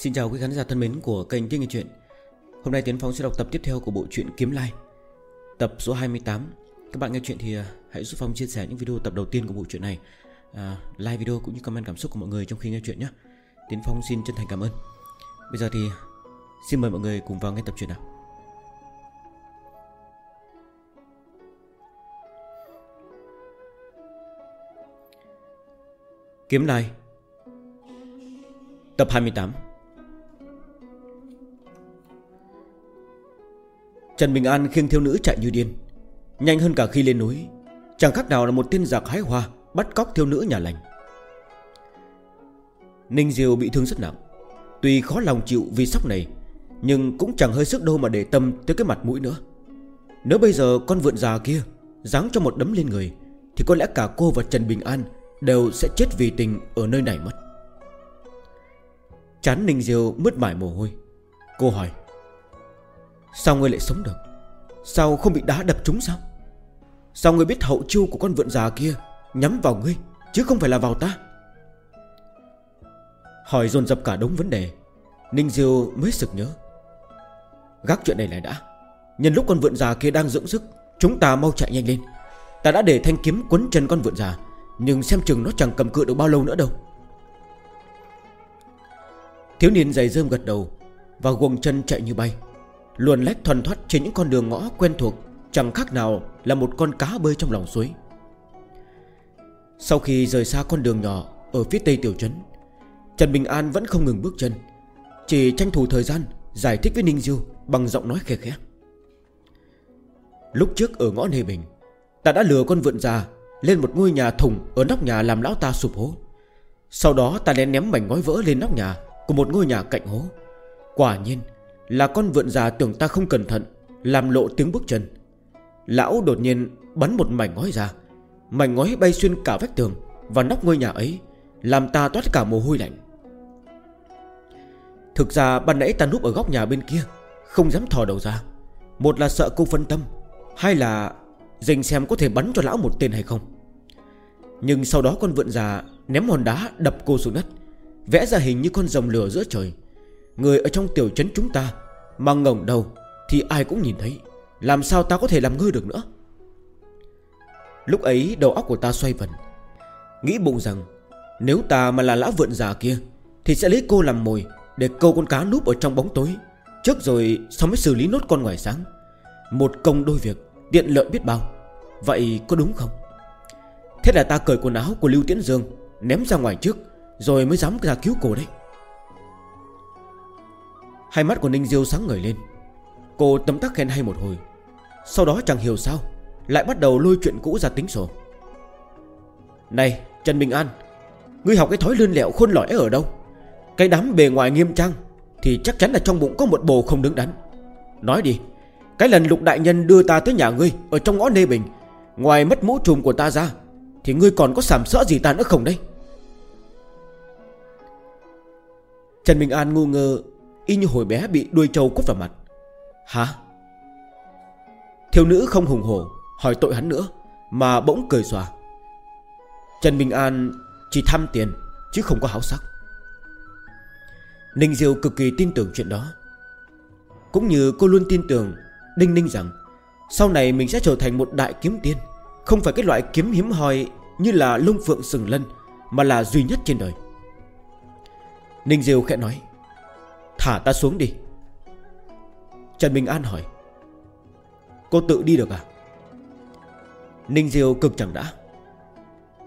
Xin chào quý khán giả thân mến của kênh Tiếng Nghe Chuyện. Hôm nay Tiến Phong sẽ đọc tập tiếp theo của bộ truyện Kiếm Lai. Tập số 28 Các bạn nghe chuyện thì à, hãy giúp Phong chia sẻ những video tập đầu tiên của bộ truyện này. À, Like video cũng như comment cảm xúc của mọi người trong khi nghe chuyện nhé. Tiến Phong xin chân thành cảm ơn. Bây giờ thì xin mời mọi người cùng vào nghe tập truyện nào. Kiếm Lai. Tập 28 Trần Bình An khiêng thiếu nữ chạy như điên. Nhanh hơn cả khi lên núi, Chẳng khác nào là một tiên giặc hái hoa Bắt cóc thiếu nữ nhà lành. Ninh Diêu bị thương rất nặng. Tuy khó lòng chịu vì sóc này, Nhưng cũng chẳng hơi sức đâu mà để tâm tới cái mặt mũi nữa. Nếu bây giờ con vượn già kia Giáng cho một đấm lên người, Thì có lẽ cả cô và Trần Bình An Đều sẽ chết vì tình ở nơi này mất. Chán Ninh Diêu mứt mải mồ hôi. Cô hỏi Sao ngươi lại sống được? Sao không bị đá đập trúng sao? Sao ngươi biết hậu chiêu của con vượn già kia Nhắm vào ngươi, Chứ không phải là vào ta? Hỏi dồn dập cả đống vấn đề, Ninh Diêu mới sực nhớ. Gác chuyện này lại đã. Nhân lúc con vượn già kia đang dưỡng sức, Chúng ta mau chạy nhanh lên. Ta đã để thanh kiếm quấn chân con vượn già, Nhưng xem chừng nó chẳng cầm cự được bao lâu nữa đâu. Thiếu niên giày rơm gật đầu Và guồng chân chạy như bay. Luồn lách thuần thoát trên những con đường ngõ quen thuộc, Chẳng khác nào là một con cá bơi trong lòng suối. Sau khi rời xa con đường nhỏ Ở phía tây tiểu trấn, Trần Bình An vẫn không ngừng bước chân, Chỉ tranh thủ thời gian Giải thích với Ninh Diêu Bằng giọng nói khẽ khẽ. Lúc trước ở ngõ Nê Bình, Ta đã lừa con vượn già Lên một ngôi nhà thùng ở nóc nhà làm lão ta sụp hố. Sau đó ta lén ném mảnh ngói vỡ lên nóc nhà Của một ngôi nhà cạnh hố. Quả nhiên là con vượn già tưởng ta không cẩn thận, Làm lộ tiếng bước chân. Lão đột nhiên bắn một mảnh ngói ra. Mảnh ngói bay xuyên cả vách tường Và nóc ngôi nhà ấy, Làm ta toát cả mồ hôi lạnh. Thực ra ban nãy ta núp ở góc nhà bên kia, Không dám thò đầu ra. Một là sợ cô phân tâm, Hai là Dành xem có thể bắn cho lão một tên hay không. Nhưng sau đó con vượn già Ném hòn đá đập cô xuống đất, Vẽ ra hình như con rồng lửa giữa trời. Người ở trong tiểu trấn chúng ta Mà ngổng đầu Thì ai cũng nhìn thấy. Làm sao ta có thể làm ngơ được nữa? Lúc ấy đầu óc của ta xoay vần, Nghĩ bụng rằng Nếu ta mà là lão vượn già kia Thì sẽ lấy cô làm mồi Để câu con cá núp ở trong bóng tối. Trước rồi sau mới xử lý nốt con ngoài sáng? Một công đôi việc, Tiện lợi biết bao. Vậy có đúng không? Thế là ta cởi quần áo của Lưu Tiễn Dương Ném ra ngoài trước, Rồi mới dám ra cứu cô đấy. Hai mắt của Ninh Diêu sáng ngời lên. Cô tấm tắc khen hay một hồi. Sau đó chẳng hiểu sao, Lại bắt đầu lôi chuyện cũ ra tính sổ. Này, Trần Bình An, Ngươi học cái thói lươn lẹo khôn lõi ở đâu? Cái đám bề ngoài nghiêm trang Thì chắc chắn là trong bụng có một bồ không đứng đắn. Nói đi, Cái lần lục đại nhân đưa ta tới nhà ngươi Ở trong ngõ Nê Bình, Ngoài mất mũ trùm của ta ra, Thì ngươi còn có sảm sỡ gì ta nữa không đây Trần Bình An ngu ngơ Y như hồi bé bị đuôi trâu cút vào mặt. Hả? Thiếu nữ không hùng hổ Hỏi tội hắn nữa, Mà bỗng cười xòa. Trần Bình An chỉ thăm tiền, Chứ không có háo sắc. Ninh Diêu cực kỳ tin tưởng chuyện đó. Cũng như cô luôn tin tưởng Đinh Ninh rằng, Sau này mình sẽ trở thành một đại kiếm tiên, Không phải cái loại kiếm hiếm hoi Như là lông phượng sừng lân, Mà là duy nhất trên đời. Ninh Diêu khẽ nói Thả ta xuống đi. Trần Bình An hỏi. Cô tự đi được à? Ninh Diêu cực chẳng đã.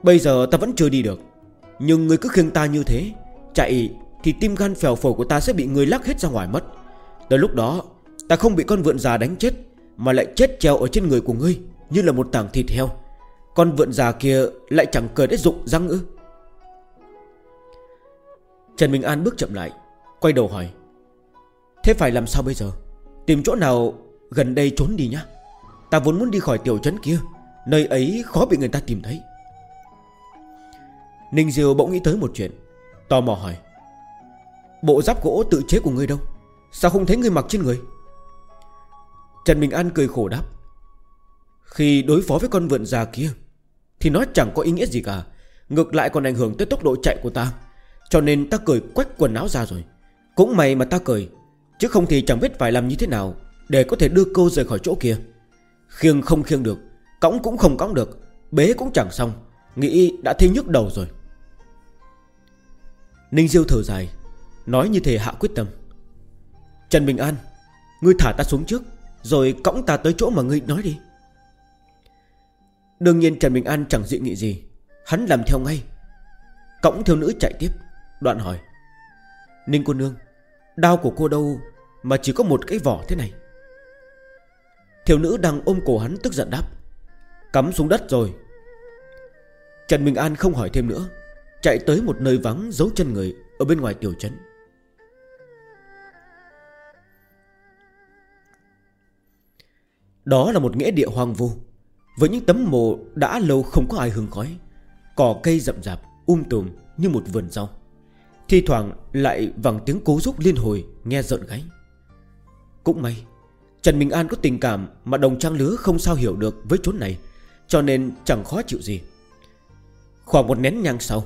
Bây giờ ta vẫn chưa đi được. Nhưng người cứ khiêng ta như thế, Chạy thì tim gan phèo phổi của ta sẽ bị người lắc hết ra ngoài mất. Tới lúc đó, Ta không bị con vượn già đánh chết, Mà lại chết treo ở trên người của ngươi, Như là một tảng thịt heo. Con vượn già kia lại chẳng cười để rụng răng ư? Trần Minh An bước chậm lại, Quay đầu hỏi. Thế phải làm sao bây giờ? Tìm chỗ nào gần đây trốn đi nhá. Ta vốn muốn đi khỏi tiểu trấn kia, Nơi ấy khó bị người ta tìm thấy. Ninh Diêu bỗng nghĩ tới một chuyện, Tò mò hỏi. Bộ giáp gỗ tự chế của ngươi đâu? Sao không thấy ngươi mặc trên người? Trần Bình An cười khổ đáp. Khi đối phó với con vượn già kia, Thì nó chẳng có ý nghĩa gì cả. Ngược lại còn ảnh hưởng tới tốc độ chạy của ta. Cho nên ta cởi quách quần áo ra rồi. Cũng may mà ta cười Chứ không thì chẳng biết phải làm như thế nào Để có thể đưa cô rời khỏi chỗ kia. Khiêng không khiêng được, Cõng cũng không cõng được, Bế cũng chẳng xong, Nghĩ đã thấy nhức đầu rồi. Ninh Diêu thở dài, Nói như thể hạ quyết tâm. Trần Bình An, Ngươi thả ta xuống trước, Rồi cõng ta tới chỗ mà ngươi nói đi. Đương nhiên Trần Bình An chẳng dị nghị gì, Hắn làm theo ngay. Cõng thiếu nữ chạy tiếp, Đoạn hỏi. Ninh cô nương đau của cô đâu Mà chỉ có một cái vỏ thế này? Thiếu nữ đang ôm cổ hắn tức giận đáp, Cắm xuống đất rồi. Trần Minh An không hỏi thêm nữa, Chạy tới một nơi vắng giấu chân người Ở bên ngoài tiểu trấn. Đó là một nghĩa địa hoang vu, Với những tấm mộ đã lâu không có ai hương khói, Cỏ cây rậm rạp Um tùm như một vườn rau. Thi thoảng lại vẳng tiếng cố giúp liên hồi, Nghe giận gáy. Cũng may, Trần Minh An có tình cảm Mà đồng trang lứa không sao hiểu được với chốn này, Cho nên chẳng khó chịu gì. Khoảng một nén nhang sau,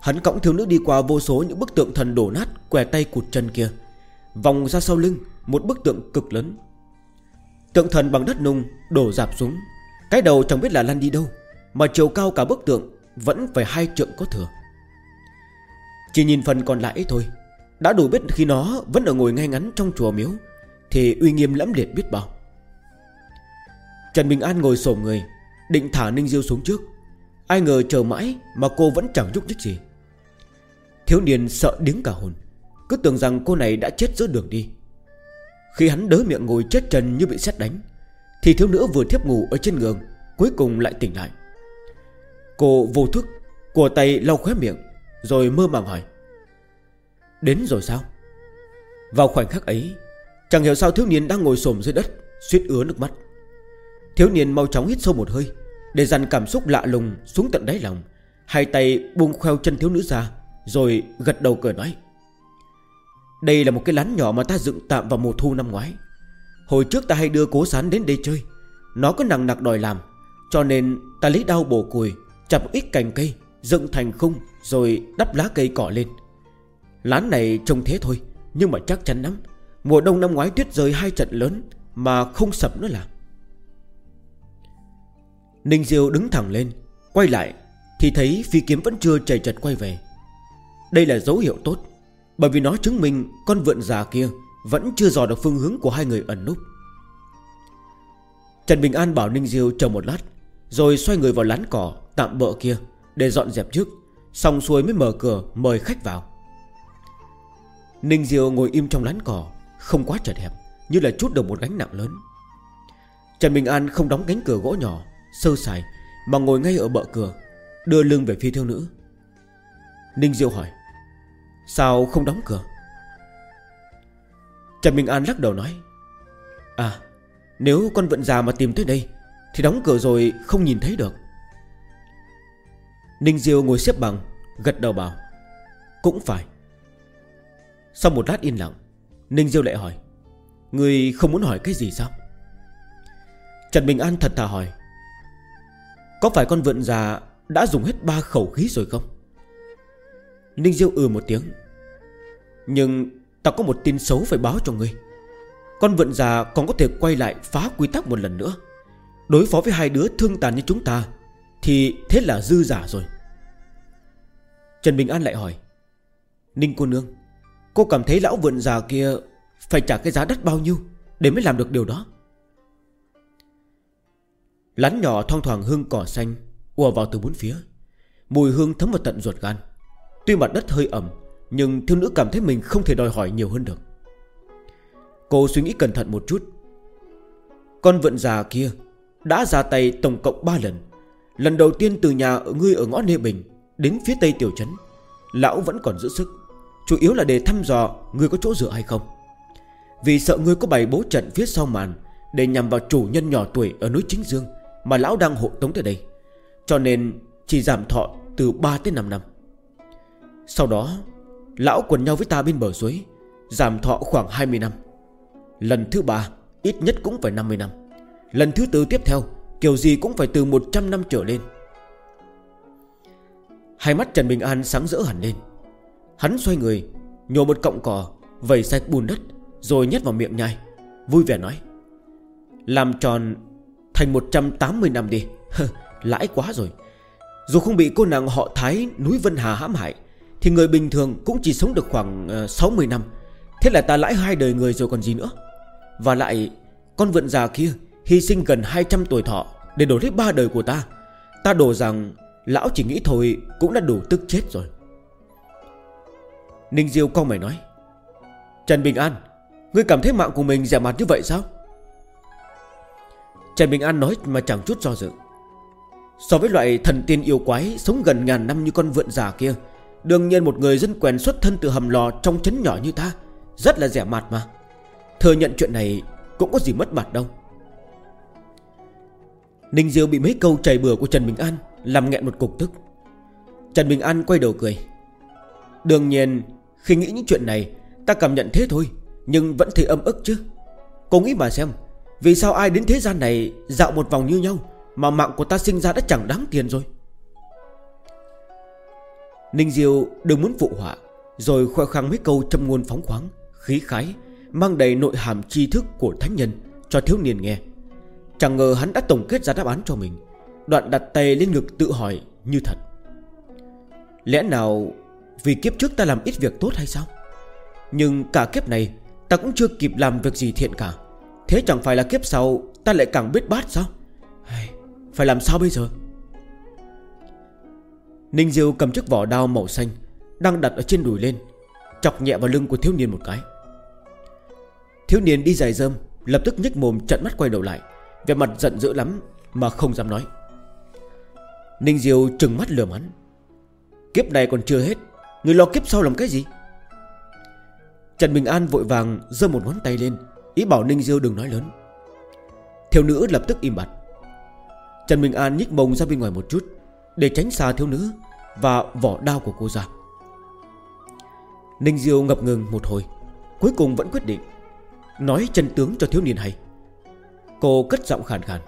Hắn cõng thiếu nữ đi qua vô số những bức tượng thần đổ nát Què tay cụt chân kia, Vòng ra sau lưng Một bức tượng cực lớn. Tượng thần bằng đất nung đổ dạp xuống, Cái đầu chẳng biết là lăn đi đâu, Mà chiều cao cả bức tượng Vẫn phải hai trượng có thừa. Chỉ nhìn phần còn lại thôi. Đã đủ biết khi nó vẫn ở ngồi ngay ngắn trong chùa miếu, Thì uy nghiêm lẫm liệt biết bao. Trần Bình An ngồi sổ người, Định thả Ninh Diêu xuống trước. Ai ngờ chờ mãi mà cô vẫn chẳng giúp nhích gì. Thiếu niên sợ điếng cả hồn, Cứ tưởng rằng cô này đã chết giữa đường đi. Khi hắn đớ miệng ngồi chết trần như bị xét đánh, Thì thiếu nữ vừa thiếp ngủ ở trên giường, Cuối cùng lại tỉnh lại. Cô vô thức Của tay lau khóe miệng. Rồi mơ màng hỏi, Đến rồi sao? Vào khoảnh khắc ấy, Chẳng hiểu sao thiếu niên đang ngồi xổm dưới đất, Suýt ứa nước mắt. Thiếu niên mau chóng hít sâu một hơi, Để dằn cảm xúc lạ lùng xuống tận đáy lòng, Hai tay buông khoeo chân thiếu nữ ra, Rồi gật đầu cười nói, Đây là một cái lán nhỏ mà ta dựng tạm vào mùa thu năm ngoái. Hồi trước ta hay đưa cố sán đến đây chơi, Nó có nặng nặc đòi làm, Cho nên ta lấy đau bổ cùi, Chặt ít cành cây, Dựng thành khung rồi đắp lá cây cỏ lên. Lán này trông thế thôi, Nhưng mà chắc chắn lắm. Mùa đông năm ngoái tuyết rơi hai trận lớn Mà không sập nữa là. Ninh Diêu đứng thẳng lên, Quay lại Thì thấy phi kiếm vẫn chưa chạy chật quay về. Đây là dấu hiệu tốt, Bởi vì nó chứng minh con vượn già kia Vẫn chưa dò được phương hướng của hai người ẩn núp. Trần Bình An bảo Ninh Diêu chờ một lát, Rồi xoay người vào lán cỏ Tạm bỡ kia Để dọn dẹp trước. Xong xuôi mới mở cửa, mời khách vào. Ninh Diêu ngồi im trong lán cỏ Không quá chật hẹp, Như là chút được một gánh nặng lớn. Trần Bình An không đóng cánh cửa gỗ nhỏ, Sơ sài, Mà ngồi ngay ở bờ cửa, Đưa lưng về phía thiếu nữ. Ninh Diêu hỏi, Sao không đóng cửa? Trần Bình An lắc đầu nói À Nếu con vận già mà tìm tới đây, Thì đóng cửa rồi không nhìn thấy được. Ninh Diêu ngồi xếp bằng, Gật đầu bảo, Cũng phải. Sau một lát yên lặng, Ninh Diêu lại hỏi, Người không muốn hỏi cái gì sao? Trần Bình An thật thà hỏi, có phải con vượn già Đã dùng hết ba khẩu khí rồi không? Ninh Diêu ừ một tiếng, Nhưng ta có một tin xấu phải báo cho ngươi. Con vượn già còn có thể quay lại phá quy tắc một lần nữa. Đối phó với hai đứa thương tàn như chúng ta thì thế là dư giả rồi. Trần Bình An lại hỏi, Ninh cô nương, Cô cảm thấy lão vượn già kia Phải trả cái giá đắt bao nhiêu Để mới làm được điều đó? Lán nhỏ thoang thoảng hương cỏ xanh ùa vào từ bốn phía, Mùi hương thấm vào tận ruột gan. Tuy mặt đất hơi ẩm, Nhưng thiếu nữ cảm thấy mình không thể đòi hỏi nhiều hơn được. Cô suy nghĩ cẩn thận một chút. Con vận già kia Đã ra tay tổng cộng 3 lần Lần đầu tiên từ nhà ở ngươi ở ngõ Nê Bình, Đến phía tây tiểu trấn, Lão vẫn còn giữ sức. Chủ yếu là để thăm dò ngươi có chỗ dựa hay không. Vì sợ ngươi có bày bố trận phía sau màn, Để nhằm vào chủ nhân nhỏ tuổi ở núi Chính Dương mà lão đang hộ tống tới đây. Cho nên chỉ giảm thọ từ 3 tới 5 năm. Sau đó, Lão quần nhau với ta bên bờ suối, Giảm thọ khoảng 20 năm. Lần thứ ba, Ít nhất cũng phải 50 năm. Lần thứ tư tiếp theo Kiểu gì cũng phải từ 100 năm trở lên. Hai mắt Trần Bình An sáng rỡ hẳn lên. Hắn xoay người, Nhổ một cọng cỏ, Vẩy sạch bùn đất, Rồi nhét vào miệng nhai, Vui vẻ nói, Làm tròn thành 180 năm đi. Lãi quá rồi. Dù không bị cô nàng họ Thái núi Vân Hà hãm hại, Thì người bình thường cũng chỉ sống được khoảng ờ, 60 năm. Thế là ta lãi hai đời người rồi còn gì nữa. Và lại, Con vượn già kia Hy sinh gần 200 tuổi thọ Để đổi lấy ba đời của ta. Ta đổ rằng Lão chỉ nghĩ thôi cũng đã đủ tức chết rồi. Ninh Diêu con mày nói, Trần Bình An, Ngươi cảm thấy mạng của mình rẻ mặt như vậy sao? Trần Bình An nói mà chẳng chút do dự. So với loại thần tiên yêu quái Sống gần ngàn năm như con vượn già kia, Đương nhiên một người dân quèn xuất thân từ hầm lò Trong chấn nhỏ như ta Rất là rẻ mặt mà. Thừa nhận chuyện này cũng có gì mất mặt đâu. Ninh Diêu bị mấy câu chảy bừa của Trần Bình An Làm nghẹn một cục tức. Trần Bình An quay đầu cười. Đương nhiên, khi nghĩ những chuyện này, Ta cảm nhận thế thôi, Nhưng vẫn thấy âm ức chứ. Cô nghĩ mà xem, Vì sao ai đến thế gian này Dạo một vòng như nhau Mà mạng của ta sinh ra đã chẳng đáng tiền rồi? Ninh Diêu đừng muốn phụ họa, Rồi khoe khoang mấy câu châm ngôn phóng khoáng, Khí khái, Mang đầy nội hàm tri thức của thánh nhân Cho thiếu niên nghe. Chẳng ngờ hắn đã tổng kết ra đáp án cho mình. Đoạn đặt tay lên ngực tự hỏi, như thật? Lẽ nào Vì kiếp trước ta làm ít việc tốt hay sao? Nhưng cả kiếp này, Ta cũng chưa kịp làm việc gì thiện cả. Thế chẳng phải là kiếp sau Ta lại càng biết bát sao? Phải làm sao bây giờ? Ninh Diêu cầm chiếc vỏ đao màu xanh Đang đặt ở trên đùi lên, Chọc nhẹ vào lưng của thiếu niên một cái. Thiếu niên đi dài dơm Lập tức nhếch mồm trận mắt quay đầu lại. Về mặt giận dữ lắm Mà không dám nói. Ninh Diêu trừng mắt lườm hắn. Kiếp này còn chưa hết, Người lo kiếp sau làm cái gì? Trần Bình An vội vàng giơ một ngón tay lên, Ý bảo Ninh Diêu đừng nói lớn. Thiếu nữ lập tức im bặt. Trần Bình An nhích mông ra bên ngoài một chút, Để tránh xa thiếu nữ Và vỏ đao của cô ra Ninh Diêu ngập ngừng một hồi, Cuối cùng vẫn quyết định, Nói chân tướng cho thiếu niên hay. Cô cất giọng khàn khàn.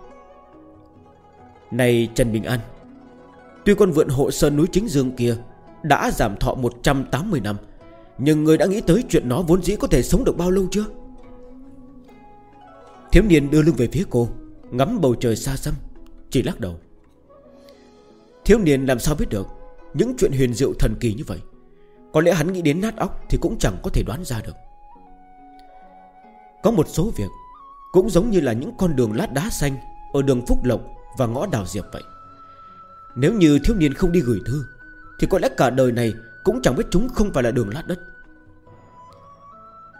Này Trần Bình An, Tuy con vượn hộ sơn núi chính dương kia Đã giảm thọ 180 năm, Nhưng người đã nghĩ tới chuyện nó vốn dĩ có thể sống được bao lâu chưa? Thiếu niên đưa lưng về phía cô, Ngắm bầu trời xa xăm, Chỉ lắc đầu. Thiếu niên làm sao biết được Những chuyện huyền diệu thần kỳ như vậy? Có lẽ hắn nghĩ đến nát óc Thì cũng chẳng có thể đoán ra được. Có một số việc cũng giống như là những con đường lát đá xanh Ở đường Phúc Lộc và ngõ Đào Diệp vậy. Nếu như thiếu niên không đi gửi thư, Thì có lẽ cả đời này Cũng chẳng biết chúng không phải là đường lát đất.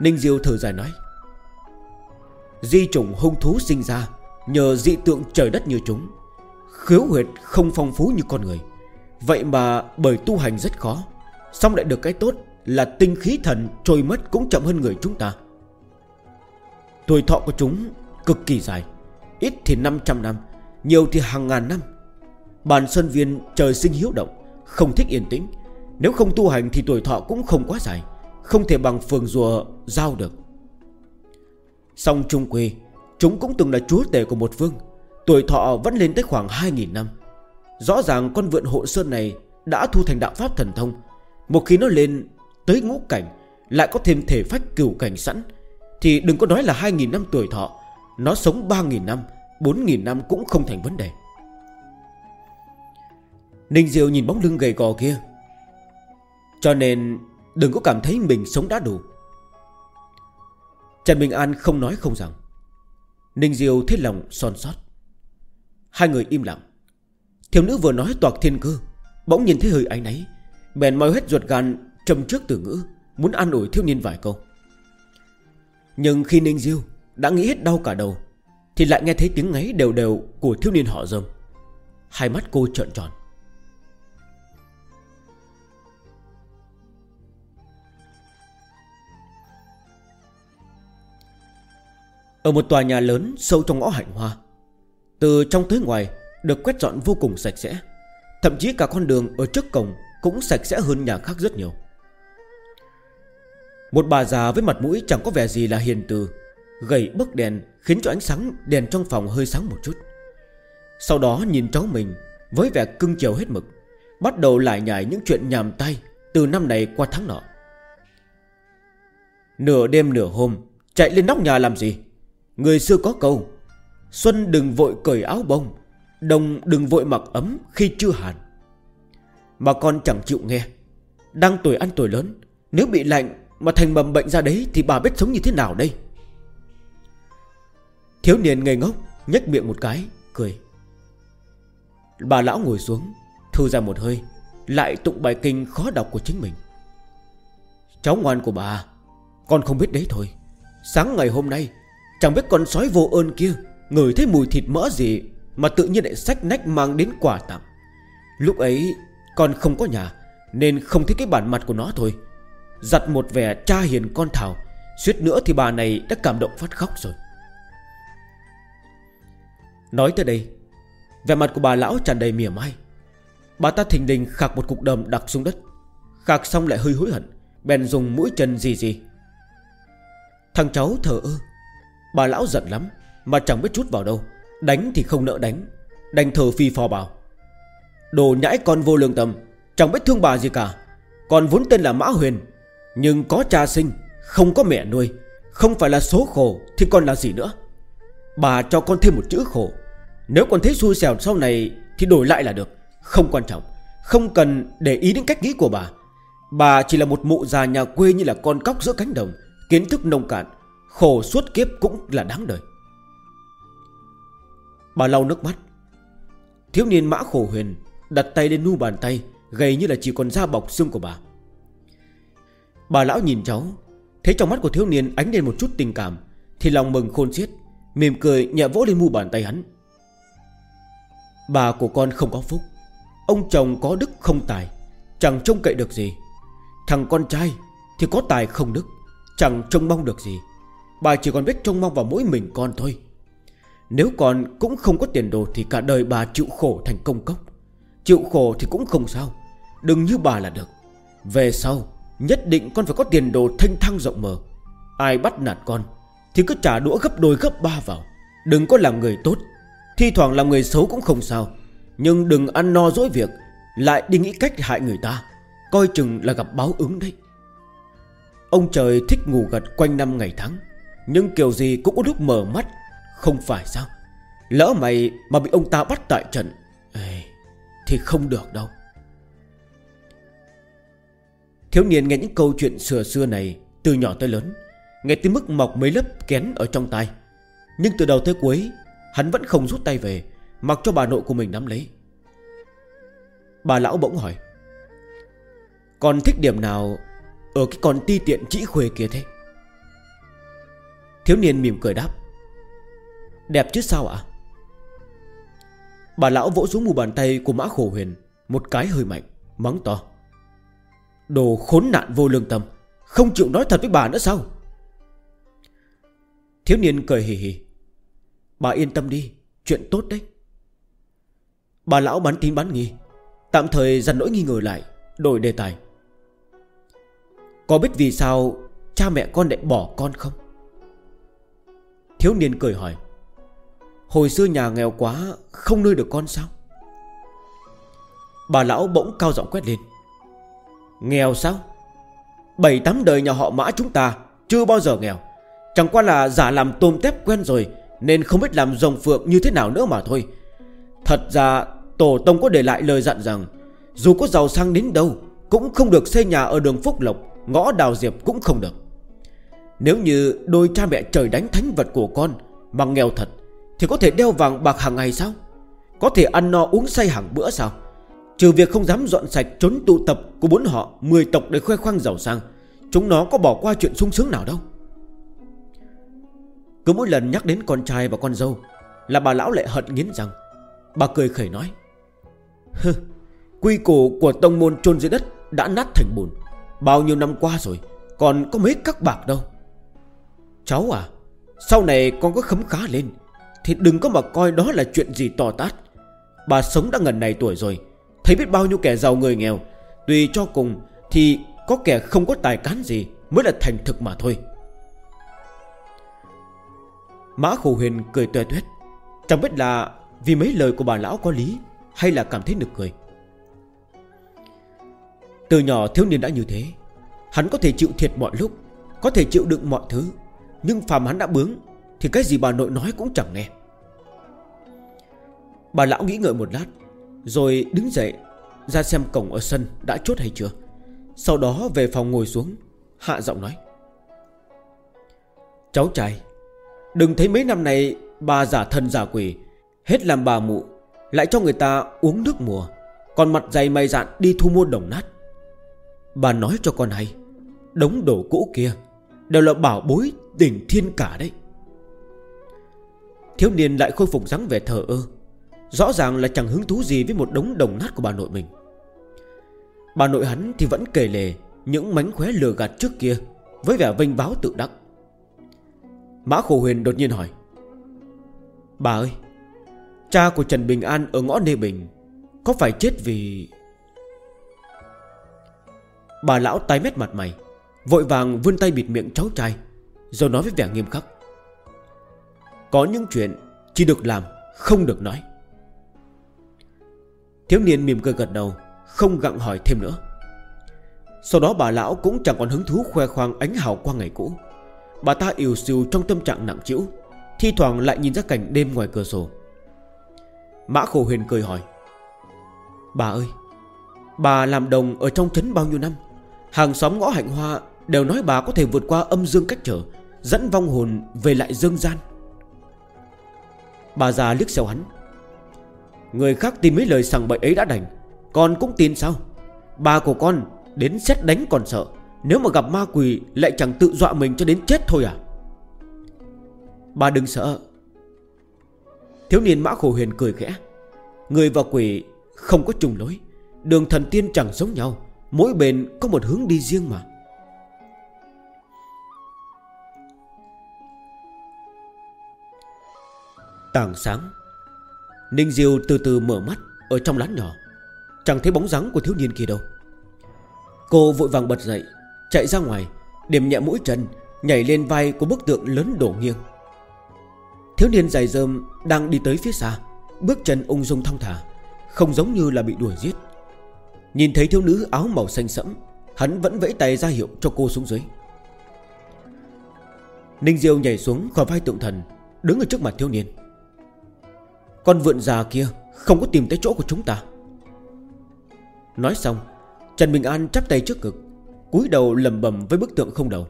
Ninh Diêu thở dài nói, Di trùng hung thú sinh ra Nhờ dị tượng trời đất như chúng, Khiếu huyệt không phong phú như con người. Vậy mà bởi tu hành rất khó Xong lại được cái tốt Là tinh khí thần trôi mất cũng chậm hơn người chúng ta. Tuổi thọ của chúng cực kỳ dài, Ít thì 500 năm, Nhiều thì hàng ngàn năm. Bàn sơn viên trời sinh hiếu động, Không thích yên tĩnh. Nếu không tu hành thì tuổi thọ cũng không quá dài, Không thể bằng phường rùa giao được. Song Trung Quê, Chúng cũng từng là chúa tể của một vương, Tuổi thọ vẫn lên tới khoảng 2.000 năm. Rõ ràng con vượn hộ sơn này Đã thu thành đạo pháp thần thông, Một khi nó lên tới ngũ cảnh, Lại có thêm thể phách cửu cảnh sẵn. Thì đừng có nói là 2.000 năm tuổi thọ. Nó sống 3.000 năm 4.000 năm cũng không thành vấn đề. Ninh Diệu nhìn bóng lưng gầy gò kia. Cho nên Đừng có cảm thấy mình sống đã đủ. Trần Bình An không nói không rằng. Ninh Diêu thấy lòng son sót. Hai người im lặng. Thiếu nữ vừa nói toạc thiên cơ, Bỗng nhìn thấy hơi ánh ấy Bèn mòi hết ruột gan trầm trước từ ngữ, Muốn an ủi thiếu niên vài câu. Nhưng khi Ninh Diêu Đã nghĩ hết đau cả đầu, Thì lại nghe thấy tiếng ngáy đều đều Của thiếu niên họ dâm Hai mắt cô trợn tròn. Ở một tòa nhà lớn sâu trong ngõ hạnh hoa, Từ trong tới ngoài Được quét dọn vô cùng sạch sẽ, Thậm chí cả con đường ở trước cổng Cũng sạch sẽ hơn nhà khác rất nhiều. Một bà già với mặt mũi chẳng có vẻ gì là hiền từ, Gầy bức đèn Khiến cho ánh sáng đèn trong phòng hơi sáng một chút. Sau đó nhìn cháu mình Với vẻ cưng chiều hết mực, Bắt đầu lại nhảy những chuyện nhàm tay Từ năm này qua tháng nọ. Nửa đêm nửa hôm, Chạy lên nóc nhà làm gì? Người xưa có câu, Xuân đừng vội cởi áo bông Đông đừng vội mặc ấm khi chưa hàn. Mà con chẳng chịu nghe, Đang tuổi ăn tuổi lớn, Nếu bị lạnh mà thành mầm bệnh ra đấy Thì bà biết sống như thế nào đây? Thiếu niên ngây ngốc, nhếch miệng một cái, Cười. Bà lão ngồi xuống, Thu ra một hơi, Lại tụng bài kinh khó đọc của chính mình. Cháu ngoan của bà, Con không biết đấy thôi. Sáng ngày hôm nay, Chẳng biết con sói vô ơn kia Ngửi thấy mùi thịt mỡ gì Mà tự nhiên lại sách nách mang đến quà tặng. Lúc ấy, con không có nhà, Nên không thấy cái bản mặt của nó thôi. Giặt một vẻ cha hiền con thảo. Suýt nữa thì bà này đã cảm động phát khóc rồi. Nói tới đây, Vẻ mặt của bà lão tràn đầy mỉa mai. Bà ta thình đình khạc một cục đầm đặt xuống đất. Khạc xong lại hơi hối hận, Bèn dùng mũi chân gì gì. Thằng cháu thở ơ, Bà lão giận lắm, Mà chẳng biết chút vào đâu. Đánh thì không nỡ đánh, Đành thờ phi phò bảo. Đồ nhãi con vô lương tâm, Chẳng biết thương bà gì cả. Còn vốn tên là Mã Huyền nhưng có cha sinh, Không có mẹ nuôi, Không phải là số khổ Thì còn là gì nữa? Bà cho con thêm một chữ khổ. Nếu con thấy xui xẻo sau này Thì đổi lại là được, Không quan trọng, Không cần để ý đến cách nghĩ của bà. Bà chỉ là một mụ già nhà quê như là con cóc giữa cánh đồng, Kiến thức nông cạn, Khổ suốt kiếp cũng là đáng đời. Bà lau nước mắt. Thiếu niên mã khổ huyền Đặt tay lên nu bàn tay, Gầy như là chỉ còn da bọc xương của bà. Bà lão nhìn cháu, Thấy trong mắt của thiếu niên ánh lên một chút tình cảm, Thì lòng mừng khôn xiết, Mỉm cười nhẹ vỗ lên mu bàn tay hắn. Bà của con không có phúc, Ông chồng có đức không tài, Chẳng trông cậy được gì. Thằng con trai thì có tài không đức, Chẳng trông mong được gì. Bà chỉ còn biết trông mong vào mỗi mình con thôi. Nếu con cũng không có tiền đồ Thì cả đời bà chịu khổ thành công cốc. Chịu khổ thì cũng không sao, Đừng như bà là được. Về sau nhất định con phải có tiền đồ thanh thăng rộng mở. Ai bắt nạt con Thì cứ trả đũa gấp đôi gấp ba vào. Đừng có làm người tốt. Thi thoảng làm người xấu cũng không sao. Nhưng đừng ăn no dỗi việc Lại đi nghĩ cách hại người ta. Coi chừng là gặp báo ứng đấy. Ông trời thích ngủ gật quanh năm ngày tháng. Nhưng kiểu gì cũng có lúc mở mắt Không phải sao? Lỡ mày mà bị ông ta bắt tại trận Ê, Thì không được đâu. Thiếu niên nghe những câu chuyện xưa xưa này Từ nhỏ tới lớn, Nghe tới mức mọc mấy lớp kén ở trong tay Nhưng từ đầu tới cuối, Hắn vẫn không rút tay về, Mặc cho bà nội của mình nắm lấy. Bà lão bỗng hỏi Còn thích điểm nào Ở cái con ti tiện chỉ khuê kia thế? Thiếu niên mỉm cười đáp, Đẹp chứ sao ạ? Bà lão vỗ xuống mù bàn tay của mã khổ huyền, Một cái hơi mạnh, Mắng to Đồ khốn nạn vô lương tâm. Không chịu nói thật với bà nữa sao? Thiếu niên cười hì hì. Bà yên tâm đi, Chuyện tốt đấy. Bà lão bán tín bán nghi. Tạm thời dần nỗi nghi ngờ lại, Đổi đề tài. Có biết vì sao Cha mẹ con lại bỏ con không? Thiếu niên cười hỏi. Hồi xưa nhà nghèo quá, Không nuôi được con sao? Bà lão bỗng cao giọng quét lên. Nghèo sao? Bảy tám đời nhà họ mã chúng ta Chưa bao giờ nghèo. Chẳng qua là giả làm tôm tép quen rồi, Nên không biết làm rồng phượng như thế nào nữa mà thôi. Thật ra, Tổ tông có để lại lời dặn rằng, Dù có giàu sang đến đâu, Cũng không được xây nhà ở đường Phúc Lộc, Ngõ Đào Diệp cũng không được. Nếu như đôi cha mẹ trời đánh thánh vật của con Mà nghèo thật, Thì có thể đeo vàng bạc hàng ngày sao? Có thể ăn no uống say hàng bữa sao? Trừ việc không dám dọn sạch trốn tụ tập của bốn họ 10 tộc để khoe khoang giàu sang Chúng nó có bỏ qua chuyện sung sướng nào đâu. Cứ mỗi lần nhắc đến con trai và con dâu Là bà lão lại hận nghiến rằng Bà cười khẩy nói Hừ, Quy củ của tông môn chôn dưới đất Đã nát thành bùn Bao nhiêu năm qua rồi Còn có mấy các bạc đâu. Cháu à Sau này con có khấm khá lên Thì đừng có mà coi đó là chuyện gì to tát. Bà sống đã ngần này tuổi rồi Thấy biết bao nhiêu kẻ giàu người nghèo Tùy cho cùng Thì có kẻ không có tài cán gì Mới là thành thực mà thôi. Mã khổ huyền cười tuệ tuyết Chẳng biết là vì mấy lời của bà lão có lý Hay là cảm thấy nực cười. Từ nhỏ thiếu niên đã như thế, Hắn có thể chịu thiệt mọi lúc, Có thể chịu đựng mọi thứ, Nhưng phàm hắn đã bướng Thì cái gì bà nội nói cũng chẳng nghe. Bà lão nghĩ ngợi một lát rồi đứng dậy, Ra xem cổng ở sân đã chốt hay chưa. Sau đó về phòng ngồi xuống, Hạ giọng nói. Cháu trai, Đừng thấy mấy năm này Bà giả thân giả quỷ, Hết làm bà mụ, Lại cho người ta uống nước mùa, Còn mặt dày mày dạn đi thu mua đồng nát. Bà nói cho con hay, Đống đồ cũ kia Đều là bảo bối đỉnh thiên cả đấy. Thiếu niên lại khôi phục dáng vẻ thờ ơ Rõ ràng là chẳng hứng thú gì Với một đống đồng nát của bà nội mình. Bà nội hắn thì vẫn kể lề Những mánh khóe lừa gạt trước kia Với vẻ vinh báo tự đắc. Mã Khổ Huyền đột nhiên hỏi, Bà ơi, Cha của Trần Bình An ở ngõ Nê Bình Có phải chết vì Bà lão tái mét mặt mày, Vội vàng vươn tay bịt miệng cháu trai, Rồi nói với vẻ nghiêm khắc, Có những chuyện Chỉ được làm, không được nói. Thiếu niên mỉm cười gật đầu, Không gặng hỏi thêm nữa. Sau đó bà lão cũng chẳng còn hứng thú khoe khoang ánh hào quang ngày cũ. Bà ta yếu siêu trong tâm trạng nặng chịu Thi thoảng lại nhìn ra cảnh đêm ngoài cửa sổ. Mã khổ huyền cười hỏi, Bà ơi, Bà làm đồng ở trong trấn bao nhiêu năm? Hàng xóm ngõ hạnh hoa Đều nói bà có thể vượt qua âm dương cách trở, Dẫn vong hồn về lại dương gian. Bà già liếc xéo hắn Người khác tin mấy lời sằng bậy ấy đã đành. Con cũng tin sao? Bà của con đến xét đánh còn sợ. Nếu mà gặp ma quỷ Lại chẳng tự dọa mình cho đến chết thôi à? Bà đừng sợ. Thiếu niên mã khổ huyền cười khẽ. Người và quỷ không có trùng lối. Đường thần tiên chẳng giống nhau. Mỗi bên có một hướng đi riêng mà. Tàng sáng. Ninh Diêu từ từ mở mắt, Ở trong lán nhỏ. Chẳng thấy bóng dáng của thiếu niên kia đâu. Cô vội vàng bật dậy, Chạy ra ngoài, Điểm nhẹ mũi chân, Nhảy lên vai của bức tượng lớn đổ nghiêng. Thiếu niên dài dơm Đang đi tới phía xa, Bước chân ung dung thong thả, Không giống như là bị đuổi giết. Nhìn thấy thiếu nữ áo màu xanh sẫm, Hắn vẫn vẫy tay ra hiệu cho cô xuống dưới. Ninh Diêu nhảy xuống khỏi vai tượng thần, Đứng ở trước mặt thiếu niên. Con vượn già kia Không có tìm tới chỗ của chúng ta. Nói xong Trần Bình An chắp tay trước ngực, cúi đầu lầm bầm với bức tượng không đầu.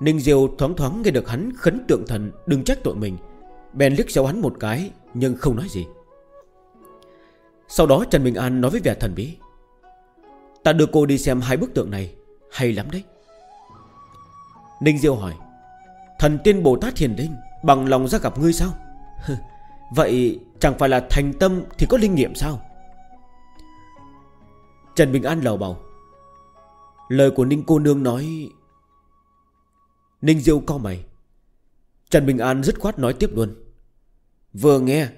Ninh Diêu thoáng thoáng nghe được hắn khấn tượng thần Đừng trách tội mình Bèn liếc xéo hắn một cái Nhưng không nói gì. Sau đó Trần Bình An nói với vẻ thần bí Ta đưa cô đi xem hai bức tượng này Hay lắm đấy. Ninh Diêu hỏi Thần tiên Bồ Tát Hiền Linh Bằng lòng ra gặp ngươi sao? Vậy chẳng phải là thành tâm Thì có linh nghiệm sao? Trần Bình An lầu bầu. Lời của Ninh cô nương nói, Ninh Diêu co mày. Trần Bình An dứt khoát nói tiếp luôn, Vừa nghe,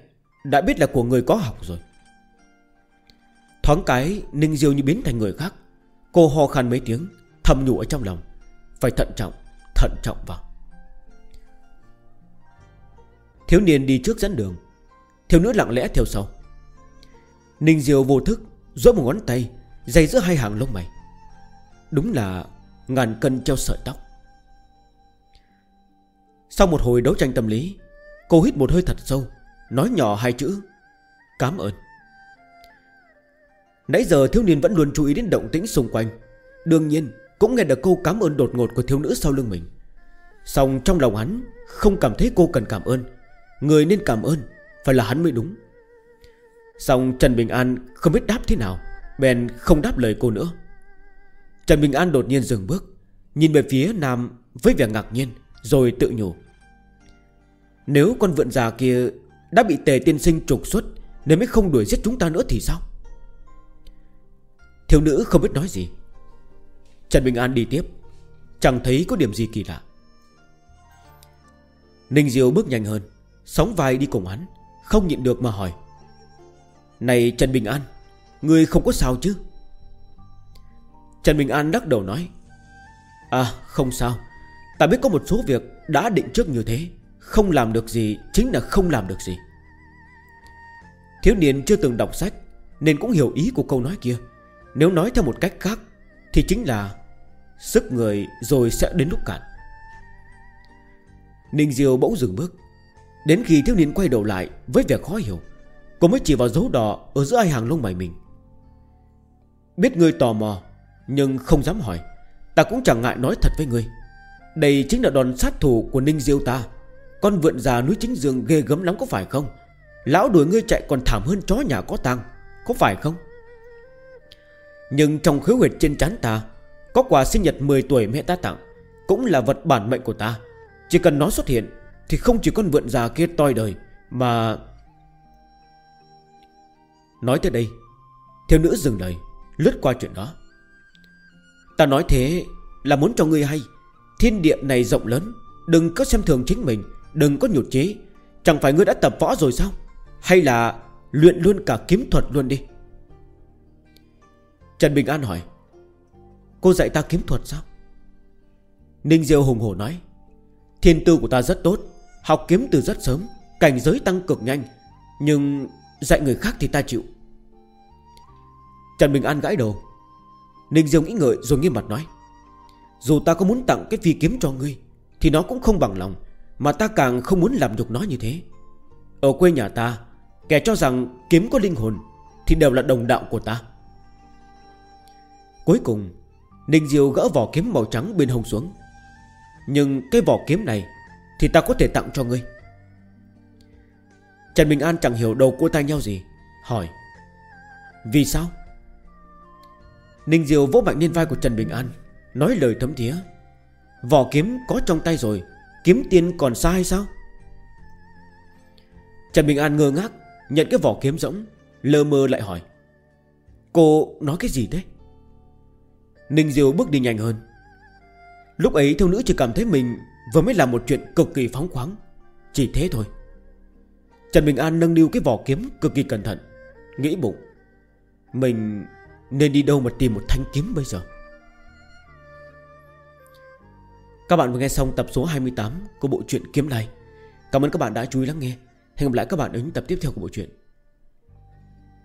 Đã biết là của người có học rồi. Thoáng cái, Ninh Diêu như biến thành người khác. Cô ho khan mấy tiếng, Thầm nhủ ở trong lòng. Phải thận trọng Thận trọng vào. Thiếu niên đi trước dẫn đường. Thiếu nữ lặng lẽ theo sau. Ninh Diêu vô thức Rốt một ngón tay Dày giữa hai hàng lông mày. Đúng là ngàn cân treo sợi tóc. Sau một hồi đấu tranh tâm lý, Cô hít một hơi thật sâu, Nói nhỏ hai chữ Cám ơn. Nãy giờ thiếu niên vẫn luôn chú ý đến động tĩnh xung quanh. Đương nhiên, cũng nghe được câu cảm ơn đột ngột của thiếu nữ sau lưng mình. Xong trong lòng hắn Không cảm thấy cô cần cảm ơn. Người nên cảm ơn, Phải là hắn mới đúng. Xong Trần Bình An không biết đáp thế nào, Bèn không đáp lời cô nữa. Trần Bình An đột nhiên dừng bước, Nhìn về phía Nam với vẻ ngạc nhiên, Rồi tự nhủ. Nếu con vượn già kia Đã bị tề tiên sinh trục xuất, Nên mới không đuổi giết chúng ta nữa thì sao? Thiếu nữ không biết nói gì. Trần Bình An đi tiếp, Chẳng thấy có điểm gì kỳ lạ. Ninh Diêu bước nhanh hơn. Sóng vai đi cùng hắn, Không nhịn được mà hỏi. Này Trần Bình An, Người không có sao chứ? Trần Bình An đắc đầu nói. À không sao. Ta biết có một số việc đã định trước như thế. Không làm được gì Chính là không làm được gì. Thiếu niên chưa từng đọc sách, Nên cũng hiểu ý của câu nói kia. Nếu nói theo một cách khác, Thì chính là Sức người rồi sẽ đến lúc cạn. Ninh Diêu bỗng dừng bước. Đến khi thiếu niên quay đầu lại Với vẻ khó hiểu, Cô mới chỉ vào dấu đỏ ở giữa hai hàng lông mày mình. Biết ngươi tò mò, Nhưng không dám hỏi, Ta cũng chẳng ngại nói thật với ngươi. Đây chính là đòn sát thủ của Ninh Diêu ta. Con vượn già núi chính dương ghê gấm lắm có phải không? Lão đuổi ngươi chạy còn thảm hơn chó nhà có tang, Có phải không? Nhưng trong khứa huyệt trên chán ta, Có quà sinh nhật 10 tuổi mẹ ta tặng, Cũng là vật bản mệnh của ta. Chỉ cần nó xuất hiện thì không chỉ con vượn già kia toi đời, Mà Nói tới đây, Thiếu nữ dừng lời, Lướt qua chuyện đó. Ta nói thế là muốn cho ngươi hay. Thiên địa này rộng lớn, Đừng có xem thường chính mình, Đừng có nhụt chế. Chẳng phải ngươi đã tập võ rồi sao? Hay là luyện luôn cả kiếm thuật luôn đi? Trần Bình An hỏi, Cô dạy ta kiếm thuật sao? Ninh Diêu hùng hổ nói, Thiên tư của ta rất tốt Học kiếm từ rất sớm, Cảnh giới tăng cực nhanh, Nhưng dạy người khác thì ta chịu. Trần Bình An gãi đầu. Ninh Diêu nghĩ ngợi rồi nghiêm mặt nói, Dù ta có muốn tặng cái phi kiếm cho ngươi, Thì nó cũng không bằng lòng, Mà ta càng không muốn làm nhục nó như thế. Ở quê nhà ta, Kẻ cho rằng kiếm có linh hồn Thì đều là đồng đạo của ta. Cuối cùng, Ninh Diêu gỡ vỏ kiếm màu trắng bên hông xuống. Nhưng cái vỏ kiếm này thì ta có thể tặng cho ngươi. Trần Bình An chẳng hiểu đầu cua tay nhau gì, Hỏi, Vì sao? Ninh Diều vỗ mạnh lên vai của Trần Bình An, Nói lời thấm thía, Vỏ kiếm có trong tay rồi, Kiếm tiên còn xa hay sao? Trần Bình An ngơ ngác, Nhận cái vỏ kiếm rỗng, Lơ mơ lại hỏi, Cô nói cái gì thế? Ninh Diều bước đi nhanh hơn. Lúc ấy thiếu nữ chỉ cảm thấy mình Vừa mới làm một chuyện cực kỳ phóng khoáng. Chỉ thế thôi. Trần Bình An nâng niu cái vỏ kiếm cực kỳ cẩn thận, Nghĩ bụng. Mình nên đi đâu mà tìm một thanh kiếm bây giờ? Các bạn vừa nghe xong tập số 28 của bộ truyện Kiếm này Cảm ơn các bạn đã chú ý lắng nghe. Hẹn gặp lại các bạn ở những tập tiếp theo của bộ truyện.